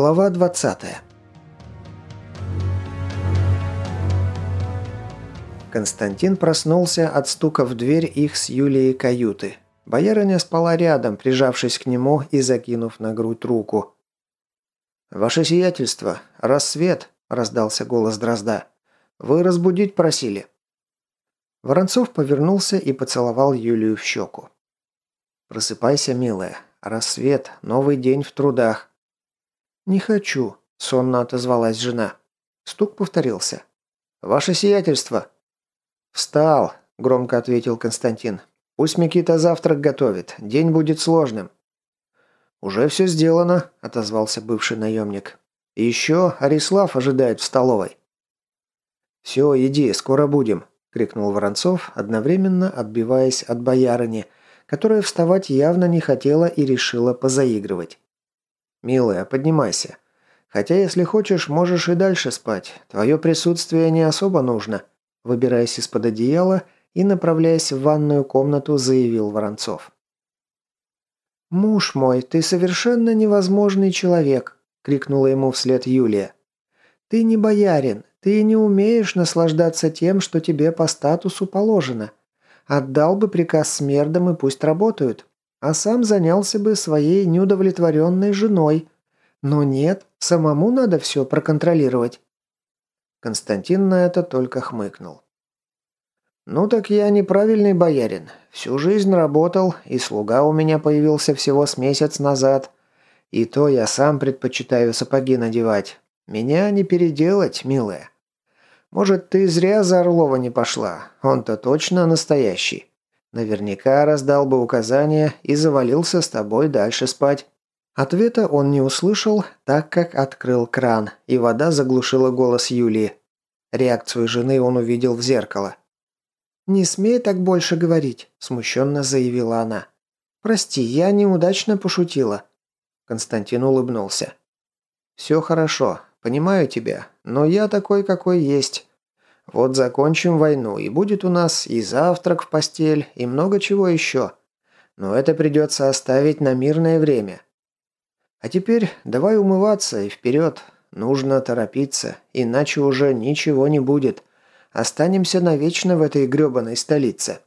Глава 20 Константин проснулся от стука в дверь их с Юлией каюты. Боярыня спала рядом, прижавшись к нему и закинув на грудь руку. «Ваше сиятельство, рассвет!» – раздался голос Дрозда. «Вы разбудить просили». Воронцов повернулся и поцеловал Юлию в щеку. «Просыпайся, милая. Рассвет, новый день в трудах. «Не хочу», – сонно отозвалась жена. Стук повторился. «Ваше сиятельство!» «Встал», – громко ответил Константин. «Пусть Микита завтрак готовит. День будет сложным». «Уже все сделано», – отозвался бывший наемник. «И еще Арислав ожидает в столовой». «Все, иди, скоро будем», – крикнул Воронцов, одновременно отбиваясь от боярыни, которая вставать явно не хотела и решила позаигрывать. «Милая, поднимайся. Хотя, если хочешь, можешь и дальше спать. Твое присутствие не особо нужно», выбираясь из-под одеяла и направляясь в ванную комнату, заявил Воронцов. «Муж мой, ты совершенно невозможный человек», – крикнула ему вслед Юлия. «Ты не боярин, ты не умеешь наслаждаться тем, что тебе по статусу положено. Отдал бы приказ смердам и пусть работают а сам занялся бы своей неудовлетворенной женой. Но нет, самому надо все проконтролировать. Константин на это только хмыкнул. «Ну так я неправильный боярин. Всю жизнь работал, и слуга у меня появился всего с месяц назад. И то я сам предпочитаю сапоги надевать. Меня не переделать, милая. Может, ты зря за Орлова не пошла. Он-то точно настоящий. Наверняка раздал бы указания и завалился с тобой дальше спать». Ответа он не услышал, так как открыл кран, и вода заглушила голос Юлии. Реакцию жены он увидел в зеркало. «Не смей так больше говорить», – смущенно заявила она. «Прости, я неудачно пошутила». Константин улыбнулся. «Все хорошо, понимаю тебя, но я такой, какой есть. Вот закончим войну, и будет у нас и завтрак в постель, и много чего еще. Но это придется оставить на мирное время. А теперь давай умываться и вперед. Нужно торопиться, иначе уже ничего не будет. Останемся навечно в этой грёбаной столице».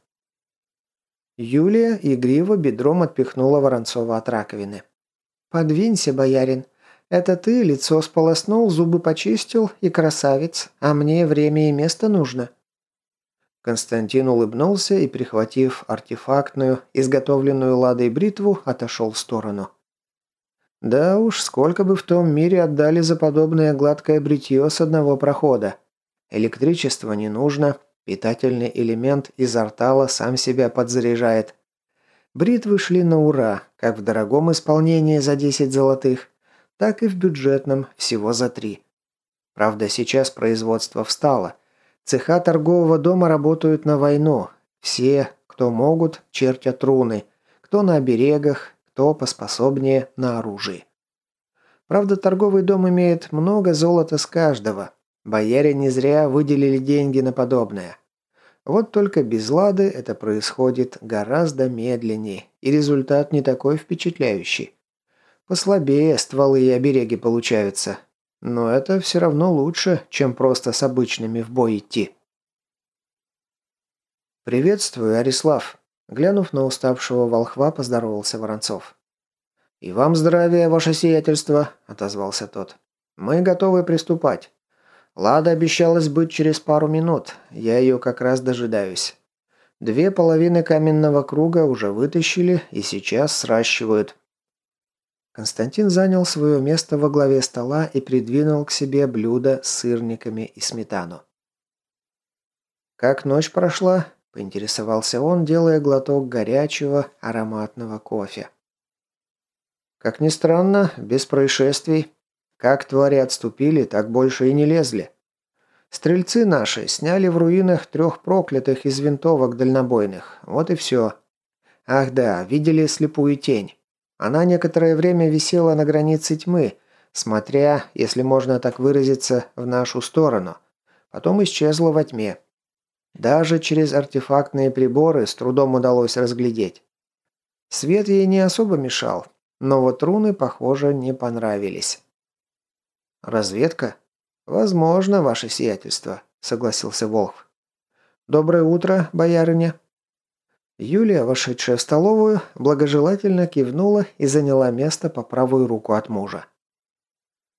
Юлия игриво бедром отпихнула Воронцова от раковины. «Подвинься, боярин. Это ты лицо сполоснул, зубы почистил и красавец, а мне время и место нужно». Константин улыбнулся и, прихватив артефактную, изготовленную ладой бритву, отошел в сторону. Да уж, сколько бы в том мире отдали за подобное гладкое бритье с одного прохода. Электричество не нужно, питательный элемент из артала сам себя подзаряжает. Бритвы шли на ура, как в дорогом исполнении за 10 золотых, так и в бюджетном всего за три. Правда, сейчас производство встало. Цеха торгового дома работают на войну. Все, кто могут, чертят руны. Кто на оберегах, кто поспособнее на оружии. Правда, торговый дом имеет много золота с каждого. Бояре не зря выделили деньги на подобное. Вот только без лады это происходит гораздо медленнее, и результат не такой впечатляющий. Послабее стволы и обереги получаются. Но это все равно лучше, чем просто с обычными в бой идти. «Приветствую, Арислав», – глянув на уставшего волхва, поздоровался Воронцов. «И вам здравия, ваше сиятельство», – отозвался тот. «Мы готовы приступать. Лада обещалась быть через пару минут. Я ее как раз дожидаюсь. Две половины каменного круга уже вытащили и сейчас сращивают. Константин занял свое место во главе стола и придвинул к себе блюдо с сырниками и сметану. «Как ночь прошла?» – поинтересовался он, делая глоток горячего ароматного кофе. «Как ни странно, без происшествий. Как твари отступили, так больше и не лезли. Стрельцы наши сняли в руинах трех проклятых из винтовок дальнобойных. Вот и все. Ах да, видели слепую тень. Она некоторое время висела на границе тьмы, смотря, если можно так выразиться, в нашу сторону. Потом исчезла во тьме. Даже через артефактные приборы с трудом удалось разглядеть. Свет ей не особо мешал, но вот руны, похоже, не понравились. «Разведка?» «Возможно, ваше сиятельство», – согласился Волх. «Доброе утро, боярыня». Юлия, вошедшая в столовую, благожелательно кивнула и заняла место по правую руку от мужа.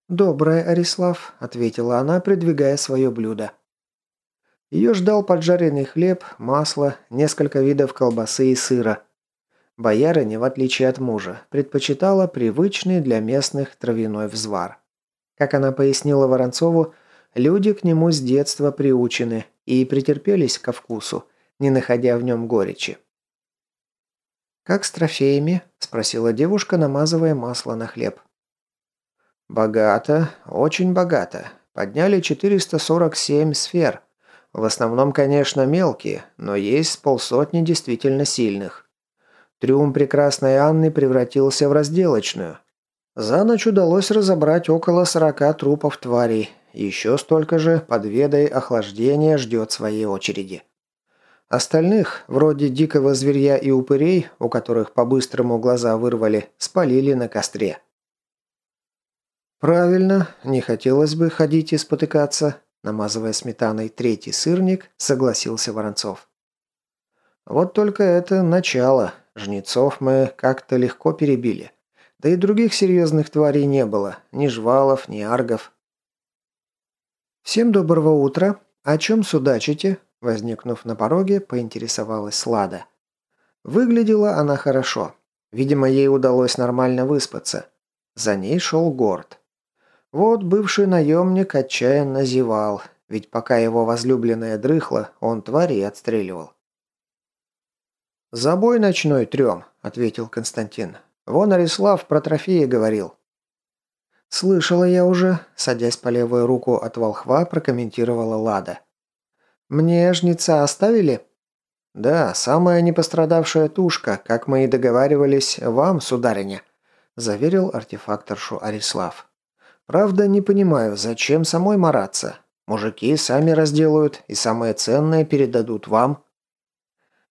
«Доброе, Арислав», – ответила она, придвигая свое блюдо. Ее ждал поджаренный хлеб, масло, несколько видов колбасы и сыра. Боярыня, в отличие от мужа, предпочитала привычный для местных травяной взвар. Как она пояснила Воронцову, люди к нему с детства приучены и претерпелись ко вкусу, не находя в нем горечи. «Как с трофеями?» – спросила девушка, намазывая масло на хлеб. «Богато, очень богато. Подняли 447 сфер. В основном, конечно, мелкие, но есть полсотни действительно сильных. Трюм прекрасной Анны превратился в разделочную. За ночь удалось разобрать около 40 трупов тварей. Еще столько же под ведой охлаждения ждет своей очереди. Остальных, вроде дикого зверья и упырей, у которых по-быстрому глаза вырвали, спалили на костре. «Правильно, не хотелось бы ходить и спотыкаться», намазывая сметаной третий сырник, согласился Воронцов. «Вот только это начало. Жнецов мы как-то легко перебили. Да и других серьезных тварей не было. Ни жвалов, ни аргов. «Всем доброго утра. О чем судачите?» Возникнув на пороге, поинтересовалась Лада. Выглядела она хорошо. Видимо, ей удалось нормально выспаться. За ней шел Горд. Вот бывший наемник отчаянно зевал, ведь пока его возлюбленная дрыхла, он тварей отстреливал. «Забой ночной трем», — ответил Константин. «Вон Арислав про трофеи говорил». «Слышала я уже», — садясь по левую руку от волхва, прокомментировала Лада. «Мне жнеца оставили?» «Да, самая непострадавшая тушка, как мы и договаривались, вам, сударыня», – заверил артефакторшу Арислав. Правда, не понимаю, зачем самой мараться? Мужики сами разделают и самое ценное передадут вам.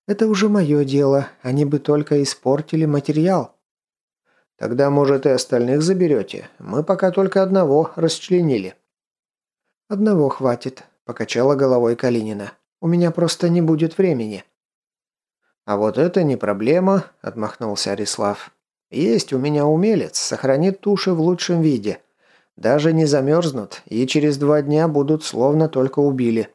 Это уже мое дело, они бы только испортили материал. Тогда, может, и остальных заберете. Мы пока только одного расчленили. Одного хватит, покачала головой Калинина. У меня просто не будет времени. А вот это не проблема, отмахнулся Арислав. Есть у меня умелец, сохранит туши в лучшем виде. Даже не замерзнут и через два дня будут словно только убили.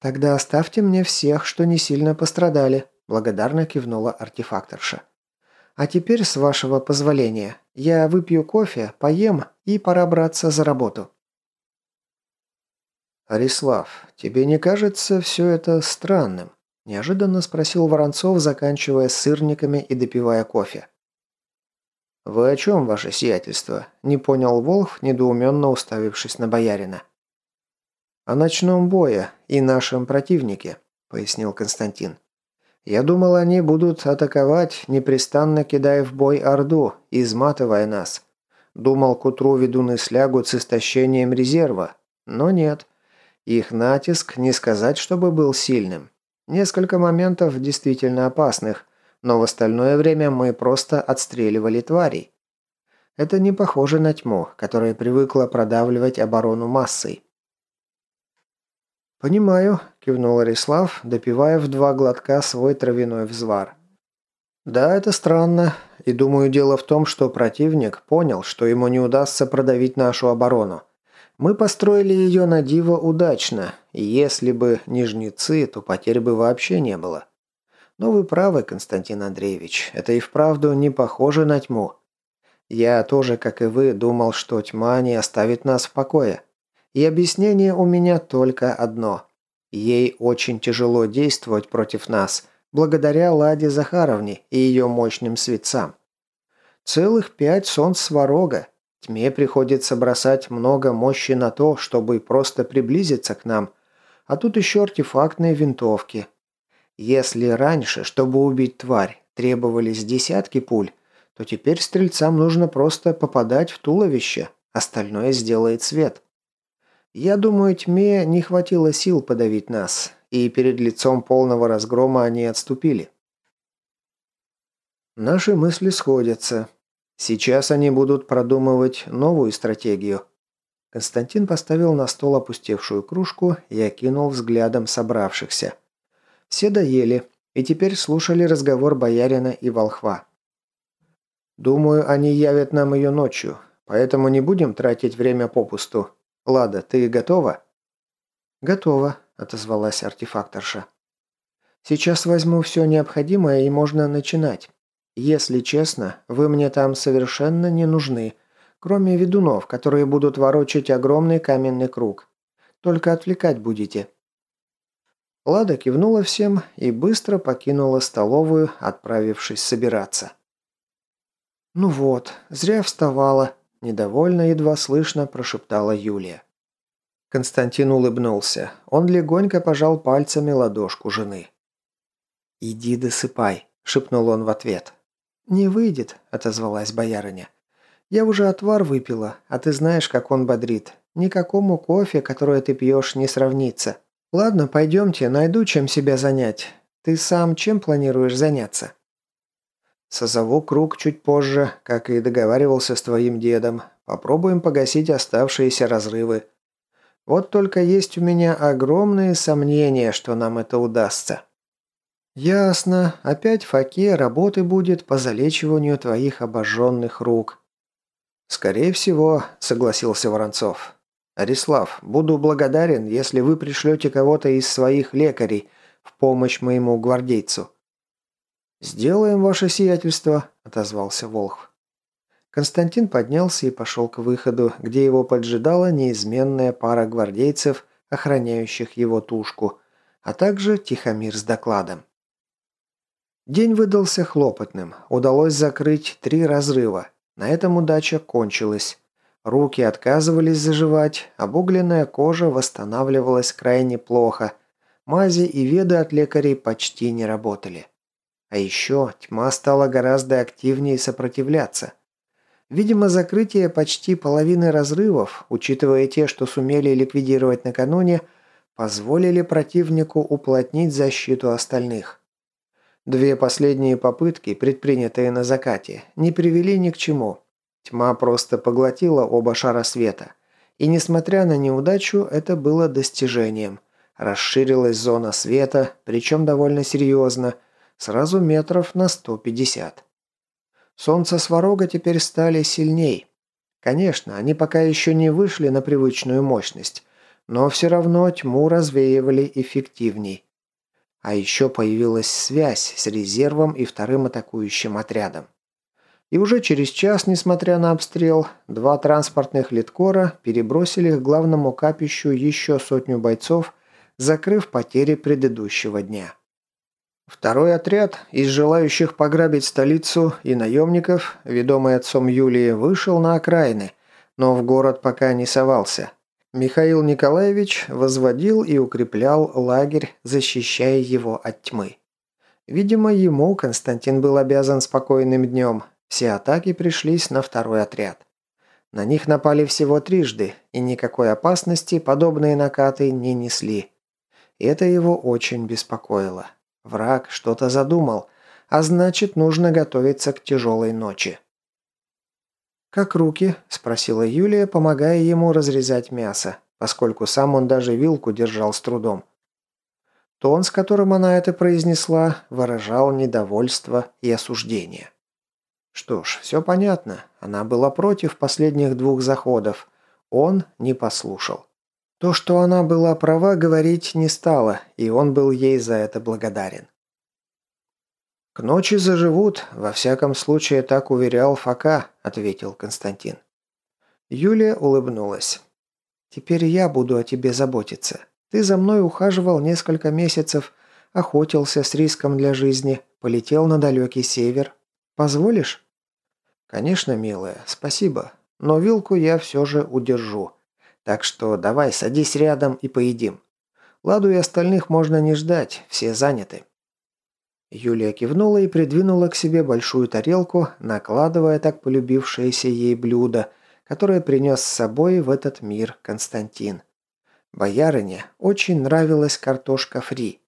«Тогда оставьте мне всех, что не сильно пострадали», – благодарно кивнула артефакторша. «А теперь, с вашего позволения, я выпью кофе, поем и пора браться за работу». «Арислав, тебе не кажется все это странным?» – неожиданно спросил Воронцов, заканчивая сырниками и допивая кофе. «Вы о чем, ваше сиятельство?» – не понял Волх, недоуменно уставившись на боярина. «О ночном бое и нашем противнике», – пояснил Константин. «Я думал, они будут атаковать, непрестанно кидая в бой Орду, изматывая нас. Думал, к утру ведуны слягут с истощением резерва. Но нет. Их натиск не сказать, чтобы был сильным. Несколько моментов действительно опасных, но в остальное время мы просто отстреливали тварей. Это не похоже на тьму, которая привыкла продавливать оборону массой. «Понимаю», – кивнул Арислав, допивая в два глотка свой травяной взвар. «Да, это странно, и думаю, дело в том, что противник понял, что ему не удастся продавить нашу оборону. Мы построили ее на диво удачно, и если бы не жнецы, то потерь бы вообще не было. Но вы правы, Константин Андреевич, это и вправду не похоже на тьму. Я тоже, как и вы, думал, что тьма не оставит нас в покое. И объяснение у меня только одно. Ей очень тяжело действовать против нас, благодаря Ладе Захаровне и ее мощным светцам. Целых пять солнц сварога. Тьме приходится бросать много мощи на то, чтобы просто приблизиться к нам. А тут еще артефактные винтовки, если раньше, чтобы убить тварь, требовались десятки пуль, то теперь стрельцам нужно просто попадать в туловище, остальное сделает свет. Я думаю, тьме не хватило сил подавить нас, и перед лицом полного разгрома они отступили. Наши мысли сходятся. Сейчас они будут продумывать новую стратегию, Константин поставил на стол опустевшую кружку и окинул взглядом собравшихся. Все доели и теперь слушали разговор боярина и волхва. «Думаю, они явят нам ее ночью, поэтому не будем тратить время попусту. Лада, ты готова?» «Готова», – отозвалась артефакторша. «Сейчас возьму все необходимое и можно начинать. Если честно, вы мне там совершенно не нужны, кроме ведунов, которые будут ворочать огромный каменный круг. Только отвлекать будете». Лада кивнула всем и быстро покинула столовую, отправившись собираться. «Ну вот, зря вставала», – недовольно едва слышно прошептала Юлия. Константин улыбнулся. Он легонько пожал пальцами ладошку жены. «Иди досыпай», – шепнул он в ответ. «Не выйдет», – отозвалась боярыня. «Я уже отвар выпила, а ты знаешь, как он бодрит. Никакому кофе, которое ты пьешь, не сравнится. Ладно, пойдемте, найду, чем себя занять. Ты сам чем планируешь заняться?» «Созову круг чуть позже, как и договаривался с твоим дедом. Попробуем погасить оставшиеся разрывы. Вот только есть у меня огромные сомнения, что нам это удастся». «Ясно. Опять факе работы будет по залечиванию твоих обожженных рук». «Скорее всего», — согласился Воронцов. «Арислав, буду благодарен, если вы пришлете кого-то из своих лекарей в помощь моему гвардейцу». «Сделаем ваше сиятельство», — отозвался Волхв. Константин поднялся и пошел к выходу, где его поджидала неизменная пара гвардейцев, охраняющих его тушку, а также Тихомир с докладом. День выдался хлопотным. Удалось закрыть три разрыва. На этом удача кончилась. Руки отказывались заживать, обугленная кожа восстанавливалась крайне плохо. Мази и веды от лекарей почти не работали. А еще тьма стала гораздо активнее сопротивляться. Видимо, закрытие почти половины разрывов, учитывая те, что сумели ликвидировать накануне, позволили противнику уплотнить защиту остальных. Две последние попытки, предпринятые на закате, не привели ни к чему. Тьма просто поглотила оба шара света. И несмотря на неудачу, это было достижением. Расширилась зона света, причем довольно серьезно, сразу метров на 150. Солнце Сварога теперь стали сильней. Конечно, они пока еще не вышли на привычную мощность, но все равно тьму развеивали эффективней. А еще появилась связь с резервом и вторым атакующим отрядом. И уже через час, несмотря на обстрел, два транспортных литкора перебросили к главному капищу еще сотню бойцов, закрыв потери предыдущего дня. Второй отряд из желающих пограбить столицу и наемников, ведомый отцом Юлии, вышел на окраины, но в город пока не совался. Михаил Николаевич возводил и укреплял лагерь, защищая его от тьмы. Видимо, ему Константин был обязан спокойным днем. Все атаки пришлись на второй отряд. На них напали всего трижды, и никакой опасности подобные накаты не несли. Это его очень беспокоило. Враг что-то задумал, а значит, нужно готовиться к тяжелой ночи. «Как руки?» – спросила Юлия, помогая ему разрезать мясо, поскольку сам он даже вилку держал с трудом. Тон, с которым она это произнесла, выражал недовольство и осуждение. Что ж, все понятно. Она была против последних двух заходов. Он не послушал. То, что она была права, говорить не стала, и он был ей за это благодарен. «К ночи заживут, во всяком случае так уверял Фока», – ответил Константин. Юлия улыбнулась. «Теперь я буду о тебе заботиться. Ты за мной ухаживал несколько месяцев, охотился с риском для жизни, полетел на далекий север. Позволишь?» «Конечно, милая, спасибо. Но вилку я все же удержу. Так что давай, садись рядом и поедим. Ладу и остальных можно не ждать, все заняты». Юлия кивнула и придвинула к себе большую тарелку, накладывая так полюбившееся ей блюдо, которое принес с собой в этот мир Константин. Боярыне очень нравилась картошка фри.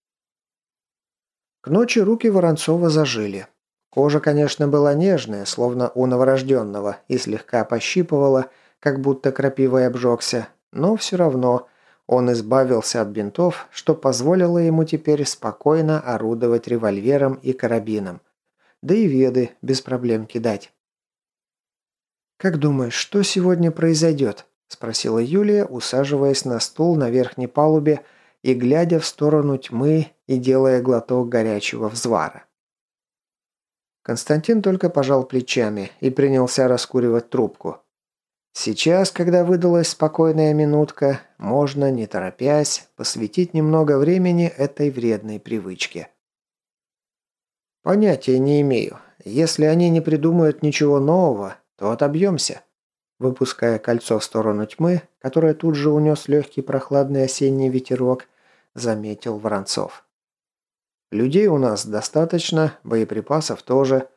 К ночи руки Воронцова зажили. Кожа, конечно, была нежная, словно у новорожденного, и слегка пощипывала, как будто крапивой обжегся, но все равно он избавился от бинтов, что позволило ему теперь спокойно орудовать револьвером и карабином. Да и веды без проблем кидать. «Как думаешь, что сегодня произойдет?» – спросила Юлия, усаживаясь на стул на верхней палубе и глядя в сторону тьмы и делая глоток горячего взвара. Константин только пожал плечами и принялся раскуривать трубку. Сейчас, когда выдалась спокойная минутка, можно, не торопясь, посвятить немного времени этой вредной привычке. Понятия не имею. Если они не придумают ничего нового, то отобьемся. Выпуская кольцо в сторону тьмы, которое тут же унес легкий прохладный осенний ветерок, заметил Воронцов. Людей у нас достаточно, боеприпасов тоже.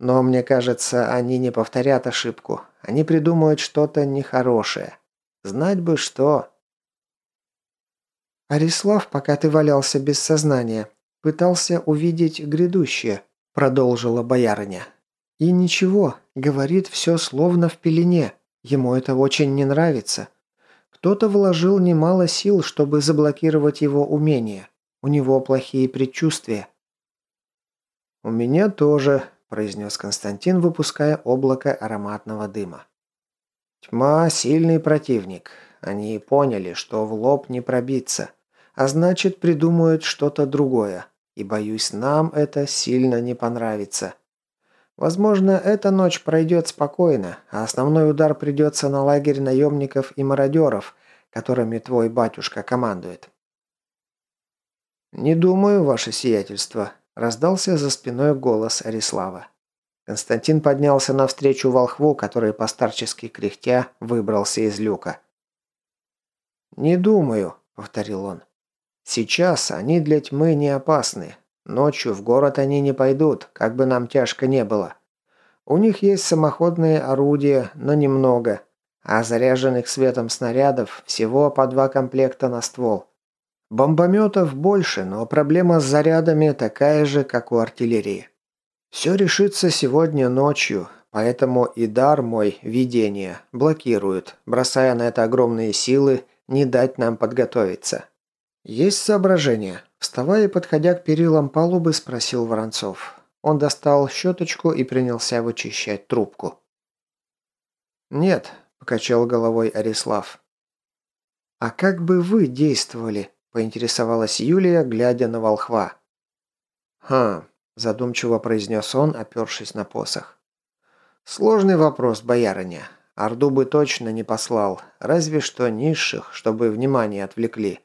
Но мне кажется, они не повторят ошибку. Они придумают что-то нехорошее. Знать бы что. Арислав, пока ты валялся без сознания, пытался увидеть грядущее, продолжила боярыня. И ничего, говорит все словно в пелене. Ему это очень не нравится. Кто-то вложил немало сил, чтобы заблокировать его умение. У него плохие предчувствия. «У меня тоже», – произнес Константин, выпуская облако ароматного дыма. «Тьма – сильный противник. Они поняли, что в лоб не пробиться, а значит придумают что-то другое. И, боюсь, нам это сильно не понравится. Возможно, эта ночь пройдет спокойно, а основной удар придется на лагерь наемников и мародеров, которыми твой батюшка командует. «Не думаю, ваше сиятельство», – раздался за спиной голос Арислава. Константин поднялся навстречу волхву, который постарчески кряхтя выбрался из люка. «Не думаю», – повторил он. «Сейчас они для тьмы не опасны, Ночью в город они не пойдут, как бы нам тяжко не было. У них есть самоходные орудия, но немного, а заряженных светом снарядов всего по два комплекта на ствол. Бомбометов больше, но проблема с зарядами такая же, как у артиллерии. Все решится сегодня ночью, поэтому и дар мой, видение, блокирует, бросая на это огромные силы, не дать нам подготовиться. Есть соображения? Вставая и подходя к перилам палубы, спросил Воронцов. Он достал щеточку и принялся вычищать трубку. «Нет», – покачал головой Арислав. «А как бы вы действовали?» – поинтересовалась Юлия, глядя на волхва. «Хм», – задумчиво произнес он, опершись на посох. «Сложный вопрос, боярыня. Орду бы точно не послал, разве что низших, чтобы внимание отвлекли.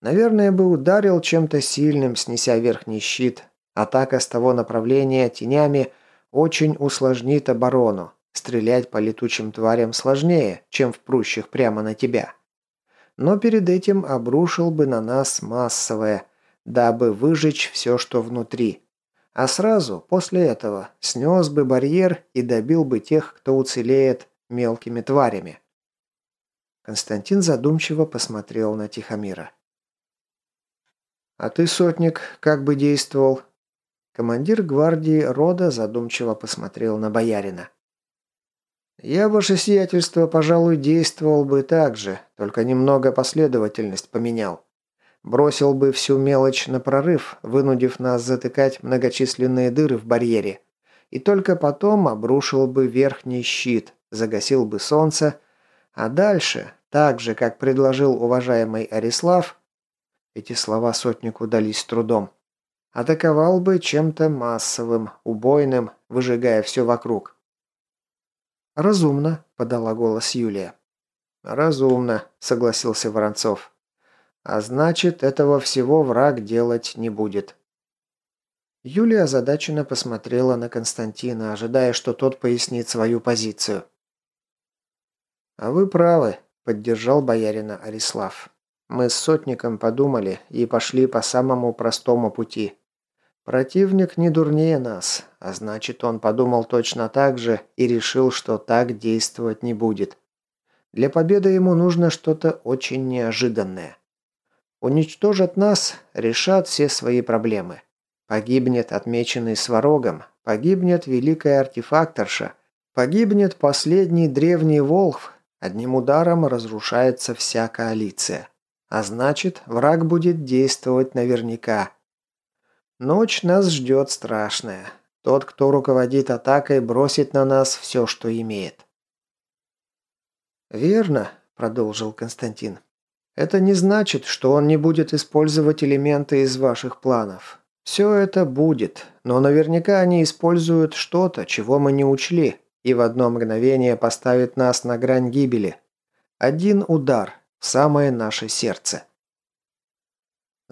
Наверное, бы ударил чем-то сильным, снеся верхний щит. Атака с того направления тенями очень усложнит оборону. Стрелять по летучим тварям сложнее, чем в прущих прямо на тебя. Но перед этим обрушил бы на нас массовое, дабы выжечь все, что внутри. А сразу, после этого, снес бы барьер и добил бы тех, кто уцелеет мелкими тварями. Константин задумчиво посмотрел на Тихомира. «А ты, сотник, как бы действовал?» Командир гвардии рода задумчиво посмотрел на боярина. «Я, ваше сиятельство, пожалуй, действовал бы так же, только немного последовательность поменял. Бросил бы всю мелочь на прорыв, вынудив нас затыкать многочисленные дыры в барьере. И только потом обрушил бы верхний щит, загасил бы солнце, а дальше, так же, как предложил уважаемый Арислав, эти слова сотнику дались трудом. Атаковал бы чем-то массовым, убойным, выжигая все вокруг. «Разумно», – подала голос Юлия. «Разумно», – согласился Воронцов. «А значит, этого всего враг делать не будет». Юлия озадаченно посмотрела на Константина, ожидая, что тот пояснит свою позицию. «А вы правы», – поддержал боярина Арислав. Мы с сотником подумали и пошли по самому простому пути. Противник не дурнее нас, а значит, он подумал точно так же и решил, что так действовать не будет. Для победы ему нужно что-то очень неожиданное. Уничтожат нас, решат все свои проблемы. Погибнет отмеченный сварогом, погибнет великая артефакторша, погибнет последний древний волхв, Одним ударом разрушается вся коалиция. А значит, враг будет действовать наверняка. Ночь нас ждет страшная. Тот, кто руководит атакой, бросит на нас все, что имеет. «Верно», – продолжил Константин. «Это не значит, что он не будет использовать элементы из ваших планов. Все это будет, но наверняка они используют что-то, чего мы не учли, и в одно мгновение поставит нас на грань гибели. Один удар в самое наше сердце».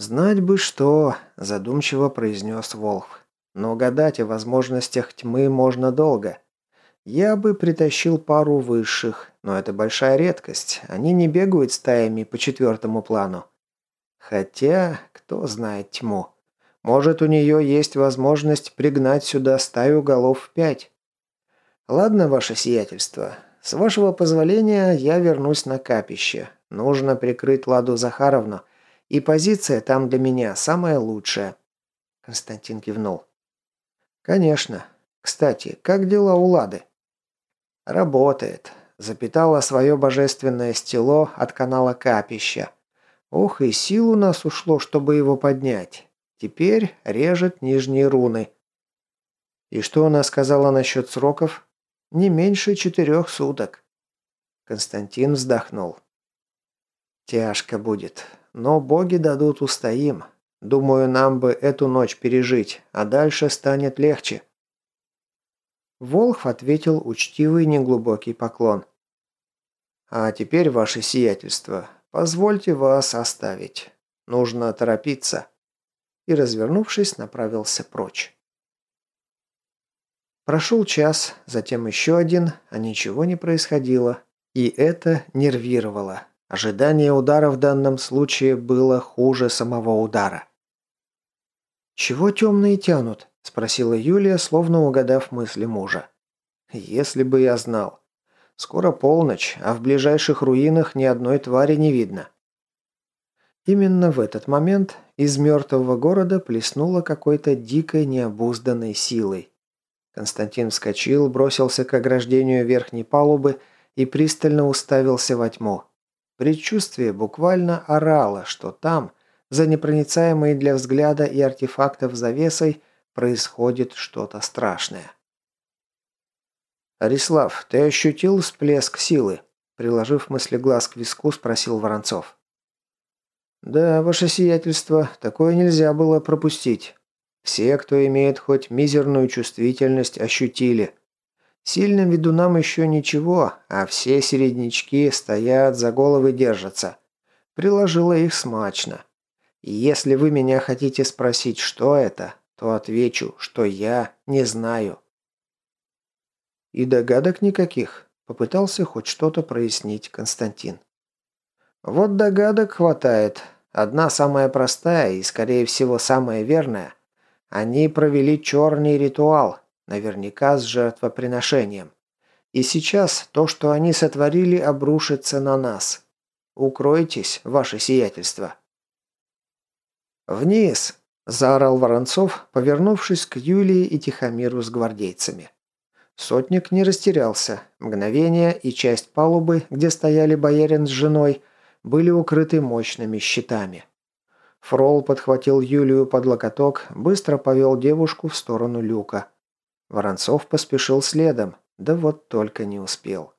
«Знать бы что», – задумчиво произнес Волх. «Но гадать о возможностях тьмы можно долго. Я бы притащил пару высших, но это большая редкость. Они не бегают стаями по четвертому плану. Хотя, кто знает тьму. Может, у нее есть возможность пригнать сюда стаю голов в пять. Ладно, ваше сиятельство. С вашего позволения я вернусь на капище. Нужно прикрыть Ладу Захаровну. И позиция там для меня самая лучшая. Константин кивнул. Конечно. Кстати, как дела у Лады? Работает. Запитала свое божественное стело от канала капища. Ох, и сил у нас ушло, чтобы его поднять. Теперь режет нижние руны. И что она сказала насчет сроков? Не меньше четырех суток. Константин вздохнул. Тяжко будет. Но боги дадут устоим. Думаю, нам бы эту ночь пережить, а дальше станет легче». Волх ответил учтивый неглубокий поклон. «А теперь, ваше сиятельство, позвольте вас оставить. Нужно торопиться». И, развернувшись, направился прочь. Прошел час, затем еще один, а ничего не происходило. И это нервировало. Ожидание удара в данном случае было хуже самого удара. «Чего темные тянут?» – спросила Юлия, словно угадав мысли мужа. «Если бы я знал. Скоро полночь, а в ближайших руинах ни одной твари не видно». Именно в этот момент из мертвого города плеснуло какой-то дикой необузданной силой. Константин вскочил, бросился к ограждению верхней палубы и пристально уставился во тьму. Предчувствие буквально орало, что там, за непроницаемой для взгляда и артефактов завесой, происходит что-то страшное. «Арислав, ты ощутил всплеск силы?» Приложив мыслеглаз к виску, спросил Воронцов. «Да, ваше сиятельство, такое нельзя было пропустить. Все, кто имеет хоть мизерную чувствительность, ощутили. Сильным ведунам еще ничего, а все середнячки стоят, за головы держатся. Приложила их смачно. И если вы меня хотите спросить, что это, то отвечу, что я не знаю. И догадок никаких. Попытался хоть что-то прояснить Константин. Вот догадок хватает. Одна самая простая и, скорее всего, самая верная. Они провели черный ритуал, Наверняка с жертвоприношением. И сейчас то, что они сотворили, обрушится на нас. Укройтесь, ваше сиятельство. «Вниз!» – заорал Воронцов, повернувшись к Юлии и Тихомиру с гвардейцами. Сотник не растерялся. Мгновение и часть палубы, где стояли боярин с женой, были укрыты мощными щитами. Фрол подхватил Юлию под локоток, быстро повел девушку в сторону люка. Воронцов поспешил следом, да вот только не успел.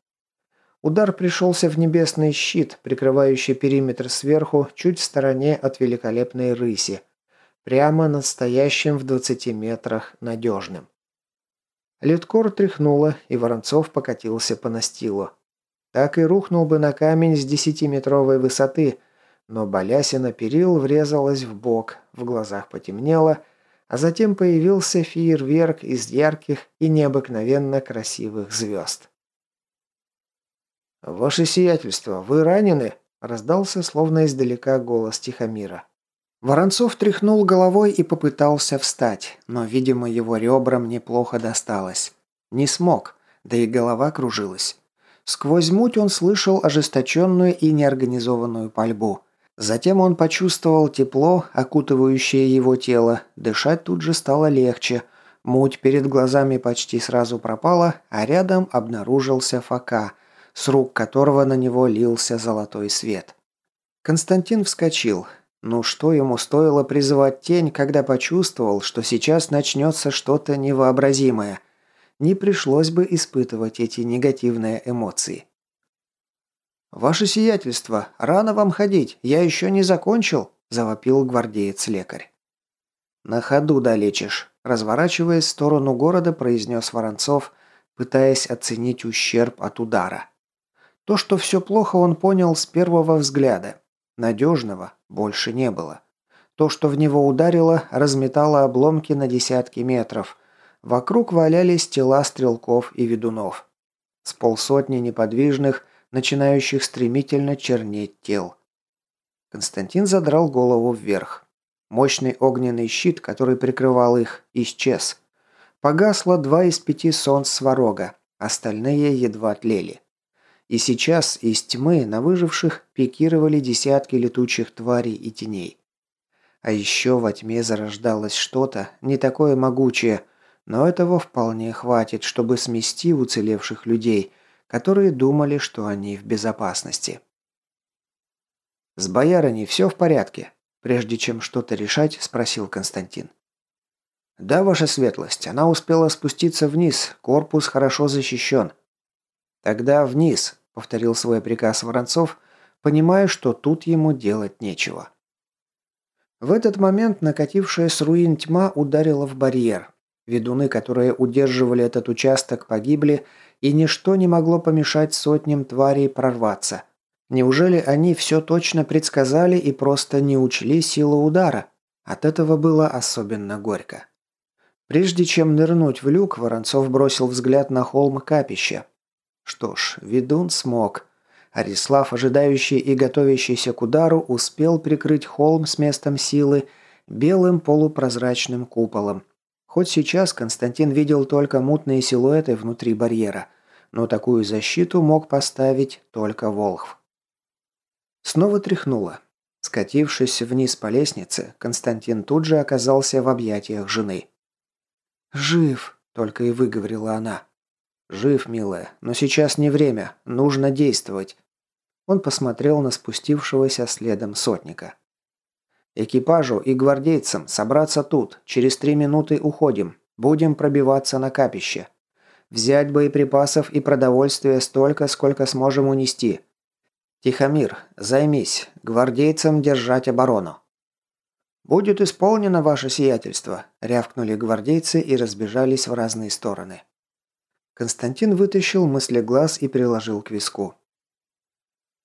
Удар пришелся в небесный щит, прикрывающий периметр сверху, чуть в стороне от великолепной рыси, прямо над стоящим в 20 метрах надежным. Литкор тряхнуло, и Воронцов покатился по настилу. Так и рухнул бы на камень с десятиметровой высоты, но балясина перил врезалась в бок, в глазах потемнело, а затем появился фейерверк из ярких и необыкновенно красивых звезд. «Ваше сиятельство, вы ранены?» – раздался словно издалека голос Тихомира. Воронцов тряхнул головой и попытался встать, но, видимо, его ребрам неплохо досталось. Не смог, да и голова кружилась. Сквозь муть он слышал ожесточенную и неорганизованную пальбу – Затем он почувствовал тепло, окутывающее его тело. Дышать тут же стало легче. Муть перед глазами почти сразу пропала, а рядом обнаружился Фока, с рук которого на него лился золотой свет. Константин вскочил. Ну что ему стоило призывать тень, когда почувствовал, что сейчас начнется что-то невообразимое? Не пришлось бы испытывать эти негативные эмоции. «Ваше сиятельство, рано вам ходить, я еще не закончил», – завопил гвардеец-лекарь. «На ходу долечишь», – разворачиваясь в сторону города, произнес Воронцов, пытаясь оценить ущерб от удара. То, что все плохо, он понял с первого взгляда. Надежного больше не было. То, что в него ударило, разметало обломки на десятки метров. Вокруг валялись тела стрелков и ведунов. С полсотни неподвижных, начинающих стремительно чернеть тел. Константин задрал голову вверх. Мощный огненный щит, который прикрывал их, исчез. Погасло два из пяти солнц сварога, остальные едва тлели. И сейчас из тьмы на выживших пикировали десятки летучих тварей и теней. А еще во тьме зарождалось что-то, не такое могучее, но этого вполне хватит, чтобы смести уцелевших людей, которые думали, что они в безопасности. «С боярыней все в порядке?» Прежде чем что-то решать, спросил Константин. «Да, ваша светлость, она успела спуститься вниз, корпус хорошо защищен». «Тогда вниз», — повторил свой приказ Воронцов, понимая, что тут ему делать нечего. В этот момент накатившая с руин тьма ударила в барьер. Ведуны, которые удерживали этот участок, погибли, и ничто не могло помешать сотням тварей прорваться. Неужели они все точно предсказали и просто не учли силу удара? От этого было особенно горько. Прежде чем нырнуть в люк, Воронцов бросил взгляд на холм капища. Что ж, ведун смог. Арислав, ожидающий и готовящийся к удару, успел прикрыть холм с местом силы белым полупрозрачным куполом, Хоть сейчас Константин видел только мутные силуэты внутри барьера, но такую защиту мог поставить только Волхв. Снова тряхнуло. Скатившись вниз по лестнице, Константин тут же оказался в объятиях жены. «Жив», — только и выговорила она. «Жив, милая, но сейчас не время, нужно действовать». Он посмотрел на спустившегося следом сотника. Экипажу и гвардейцам собраться тут. Через три минуты уходим. Будем пробиваться на капище. Взять боеприпасов и продовольствия столько, сколько сможем унести. Тихомир, займись. Гвардейцам держать оборону. «Будет исполнено ваше сиятельство», – рявкнули гвардейцы и разбежались в разные стороны. Константин вытащил мыслеглаз и приложил к виску.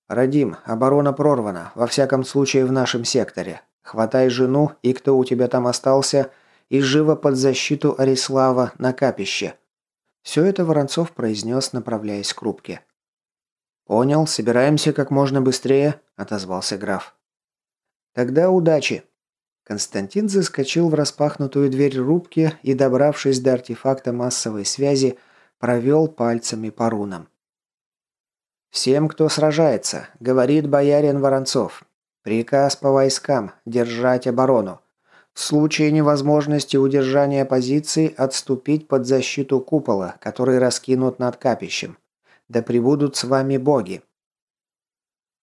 «Радим, оборона прорвана, во всяком случае в нашем секторе. Хватай жену и кто у тебя там остался, и живо под защиту Арислава на капище». Все это Воронцов произнес, направляясь к рубке. «Понял, собираемся как можно быстрее», – отозвался граф. «Тогда удачи». Константин заскочил в распахнутую дверь рубки и, добравшись до артефакта массовой связи, провел пальцами по рунам. «Всем, кто сражается», — говорит боярин Воронцов. Приказ по войскам – держать оборону. В случае невозможности удержания позиций отступить под защиту купола, который раскинут над капищем. Да пребудут с вами боги.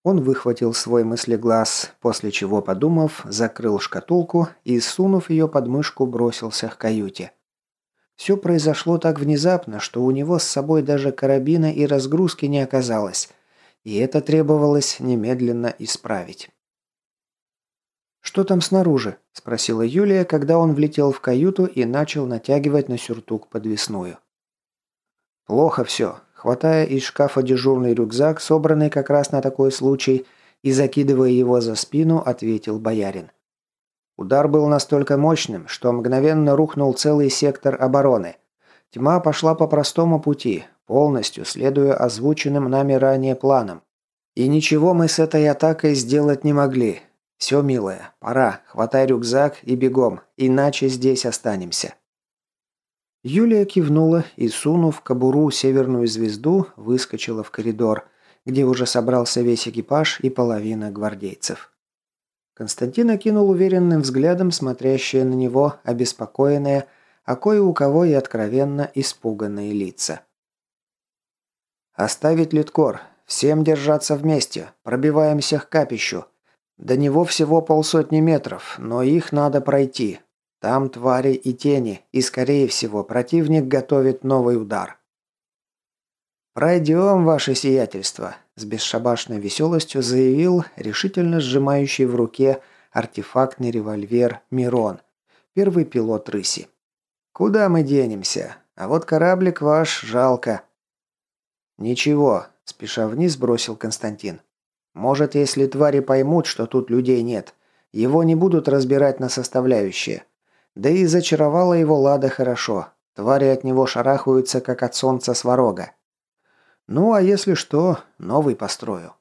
Он выхватил свой мыслеглаз, после чего, подумав, закрыл шкатулку и, сунув ее под мышку, бросился к каюте. Все произошло так внезапно, что у него с собой даже карабина и разгрузки не оказалось, и это требовалось немедленно исправить. «Что там снаружи?» – спросила Юлия, когда он влетел в каюту и начал натягивать на сюртук подвесную. «Плохо все», – хватая из шкафа дежурный рюкзак, собранный как раз на такой случай, и закидывая его за спину, ответил боярин. Удар был настолько мощным, что мгновенно рухнул целый сектор обороны. Тьма пошла по простому пути, полностью следуя озвученным нами ранее планам. И ничего мы с этой атакой сделать не могли. «Все, милая, пора. Хватай рюкзак и бегом, иначе здесь останемся». Юлия кивнула и, сунув кобуру северную звезду, выскочила в коридор, где уже собрался весь экипаж и половина гвардейцев. Константин окинул уверенным взглядом смотрящие на него обеспокоенные, а кое у кого и откровенно испуганные лица. «Оставить литкор. Всем держаться вместе. Пробиваемся к капищу. До него всего полсотни метров, но их надо пройти. Там твари и тени, и, скорее всего, противник готовит новый удар». «Пройдем, ваше сиятельство», – с бесшабашной веселостью заявил решительно сжимающий в руке артефактный револьвер «Мирон», первый пилот «Рыси». «Куда мы денемся? А вот кораблик ваш жалко». «Ничего», – спеша вниз бросил Константин. «Может, если твари поймут, что тут людей нет, его не будут разбирать на составляющие. Да и зачаровала его Лада хорошо. Твари от него шарахаются, как от солнца сварога. Ну, а если что, новый построю.